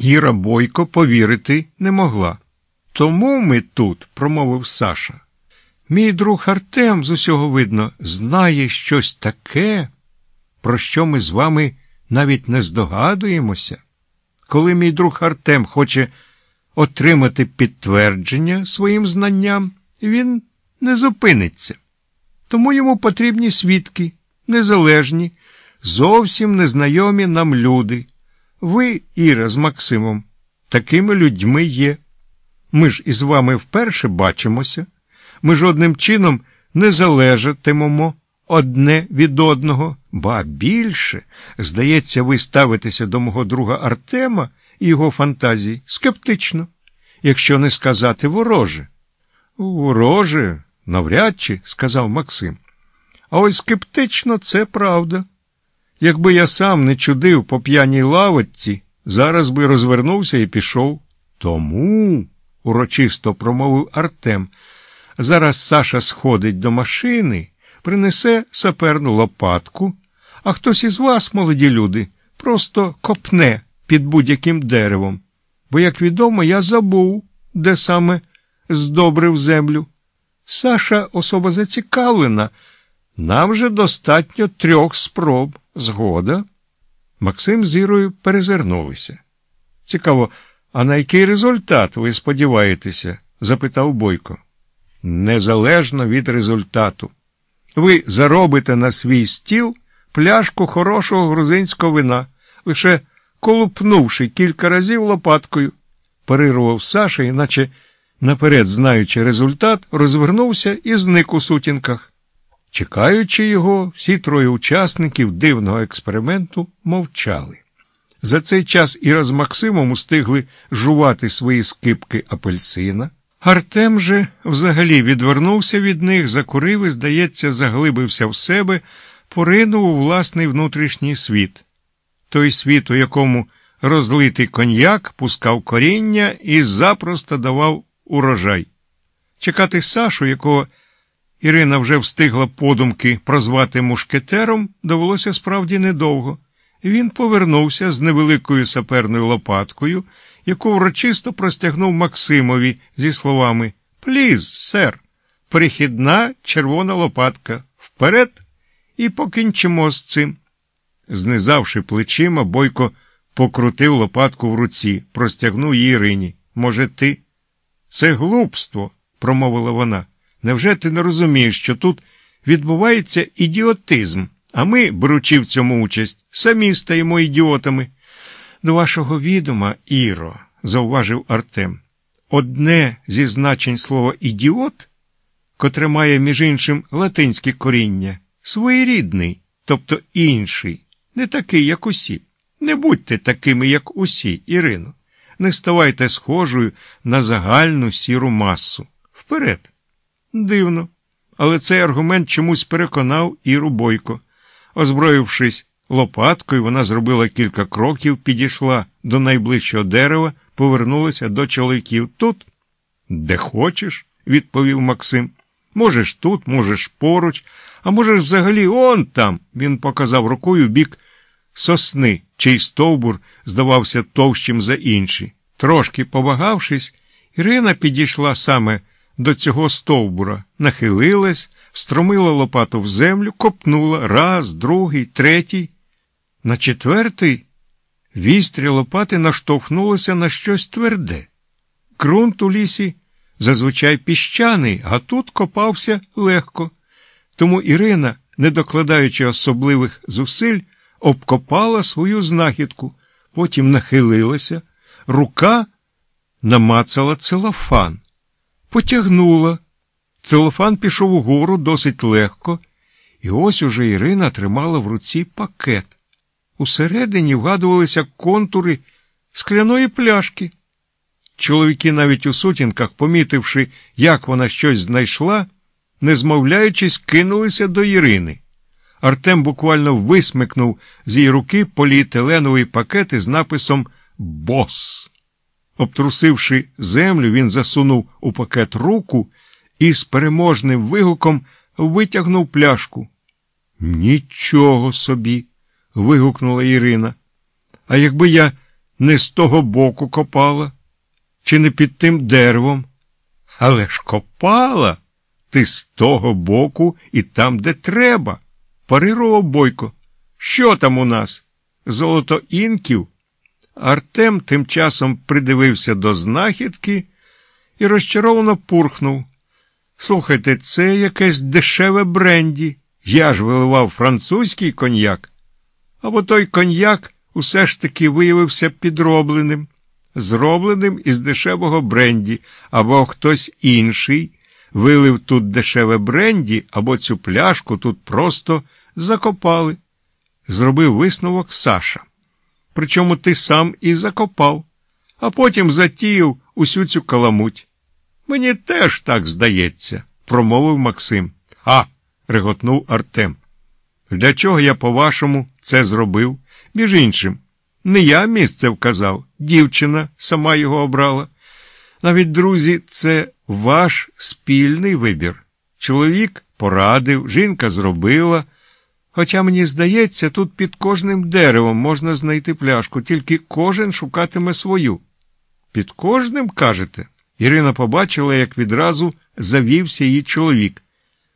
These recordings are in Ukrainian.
Іра Бойко повірити не могла. Тому ми тут, промовив Саша. Мій друг Артем з усього видно знає щось таке, про що ми з вами навіть не здогадуємося. Коли мій друг Артем хоче отримати підтвердження своїм знанням, він не зупиниться. Тому йому потрібні свідки, незалежні, зовсім незнайомі нам люди. Ви, Іра, з Максимом, такими людьми є. Ми ж із вами вперше бачимося, ми жодним чином не залежатимемо одне від одного, ба більше, здається, ви ставитеся до мого друга Артема і його фантазій скептично, якщо не сказати вороже. Вороже, навряд чи, сказав Максим. А ось скептично це правда. Якби я сам не чудив по п'яній лавочці, зараз би розвернувся і пішов. Тому, урочисто промовив Артем, зараз Саша сходить до машини, принесе саперну лопатку, а хтось із вас, молоді люди, просто копне під будь-яким деревом. Бо, як відомо, я забув, де саме здобрив землю. Саша особа зацікавлена. Нам же достатньо трьох спроб. Згода. Максим з Ірою перезирнулися. Цікаво, а на який результат ви сподіваєтеся? запитав Бойко. Незалежно від результату. Ви заробите на свій стіл пляшку хорошого грузинського вина, лише колупнувши кілька разів лопаткою, парирував Саша, іначе, наперед знаючи результат, розвернувся і зник у сутінках. Чекаючи його, всі троє учасників дивного експерименту мовчали. За цей час Іра з Максимом устигли жувати свої скипки апельсина. Артем же взагалі відвернувся від них, закурив і, здається, заглибився в себе, поринув у власний внутрішній світ. Той світ, у якому розлитий коньяк пускав коріння і запросто давав урожай. Чекати Сашу, якого Ірина вже встигла подумки прозвати мушкетером, довелося справді недовго. Він повернувся з невеликою саперною лопаткою, яку врочисто простягнув Максимові зі словами Пліз, сер, перехідна червона лопатка. Вперед і покінчимо з цим. Знизавши плечима, Бойко покрутив лопатку в руці, простягнув її Ірині. Може, ти? Це глупство, промовила вона. Невже ти не розумієш, що тут відбувається ідіотизм, а ми, беручи в цьому участь, самі стаємо ідіотами? До вашого відома, Іро, зауважив Артем, одне зі значень слова ідіот, котре має, між іншим, латинське коріння, своєрідний, тобто інший, не такий, як усі. Не будьте такими, як усі, Ірино. Не ставайте схожою на загальну сіру масу. Вперед! Дивно, але цей аргумент чомусь переконав Іру Бойко. Озброївшись лопаткою, вона зробила кілька кроків, підійшла до найближчого дерева, повернулася до чоловіків. Тут? Де хочеш, відповів Максим. Можеш тут, можеш поруч, а можеш взагалі он там. Він показав рукою бік сосни, чий стовбур здавався товщим за інші. Трошки повагавшись, Ірина підійшла саме до цього стовбура, нахилилась, встромила лопату в землю, копнула раз, другий, третій. На четвертий вістря лопати наштовхнулося на щось тверде. Ґрунт у лісі зазвичай піщаний, а тут копався легко. Тому Ірина, не докладаючи особливих зусиль, обкопала свою знахідку, потім нахилилася, рука намацала целофан потягнула. Целофан пішов угору досить легко, і ось уже Ірина тримала в руці пакет. Усередині вгадувалися контури скляної пляшки. Чоловіки навіть у сутінках, помітивши, як вона щось знайшла, не змовляючись, кинулися до Ірини. Артем буквально висмикнув з її руки поліетиленовий пакет із написом Бос. Обтрусивши землю, він засунув у пакет руку і з переможним вигуком витягнув пляшку. Нічого собі. вигукнула Ірина. А якби я не з того боку копала, чи не під тим деревом. Але ж копала ти з того боку і там, де треба. Парирував Бойко. Що там у нас? Золото інків? Артем тим часом придивився до знахідки і розчаровано пурхнув. Слухайте, це якесь дешеве бренді. Я ж виливав французький коньяк. Або той коньяк усе ж таки виявився підробленим, зробленим із дешевого бренді, або хтось інший вилив тут дешеве бренді, або цю пляшку тут просто закопали. Зробив висновок Саша. Причому ти сам і закопав, а потім затіяв усю цю каламуть. Мені теж так здається, промовив Максим. А, реготнув Артем. Для чого я, по-вашому, це зробив? Між іншим, не я місце вказав, дівчина сама його обрала. Навіть, друзі, це ваш спільний вибір. Чоловік порадив, жінка зробила. Хоча, мені здається, тут під кожним деревом можна знайти пляшку, тільки кожен шукатиме свою. Під кожним, кажете? Ірина побачила, як відразу завівся її чоловік.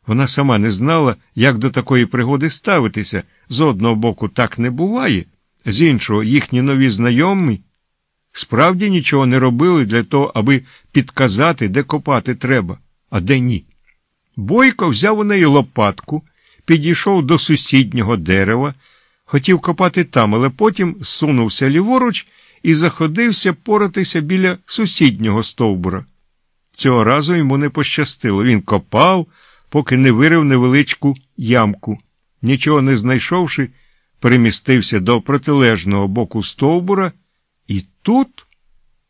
Вона сама не знала, як до такої пригоди ставитися. З одного боку, так не буває, з іншого, їхні нові знайомі справді нічого не робили для того, аби підказати, де копати треба, а де ні. Бойко взяв у неї лопатку, підійшов до сусіднього дерева, хотів копати там, але потім сунувся ліворуч і заходився поратися біля сусіднього стовбура. Цього разу йому не пощастило. Він копав, поки не вирив невеличку ямку. Нічого не знайшовши, перемістився до протилежного боку стовбура, і тут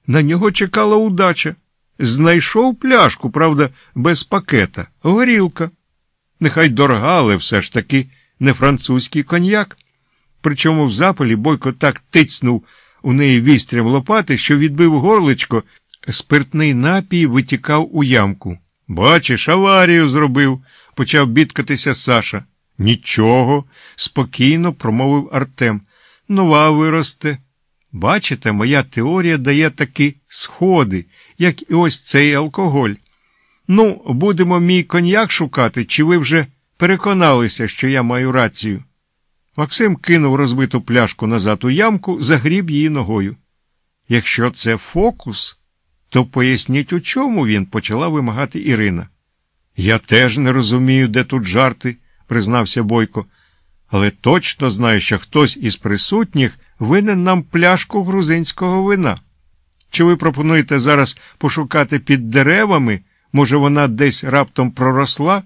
на нього чекала удача. Знайшов пляшку, правда, без пакета, горілка. Нехай дорога, але все ж таки не французький коньяк. Причому в запалі Бойко так тицнув у неї вістрям лопати, що відбив горличко, спиртний напій витікав у ямку. Бачиш, аварію зробив, почав бідкатися Саша. Нічого, спокійно промовив Артем. Нова виросте. Бачите, моя теорія дає такі сходи, як і ось цей алкоголь. Ну, будемо мій коньяк шукати, чи ви вже переконалися, що я маю рацію? Максим кинув розбиту пляшку назад у ямку, загріб її ногою. Якщо це фокус, то поясніть, у чому він почала вимагати Ірина. Я теж не розумію, де тут жарти, признався Бойко, але точно знаю, що хтось із присутніх винен нам пляшку грузинського вина. Чи ви пропонуєте зараз пошукати під деревами? Може, вона десь раптом проросла?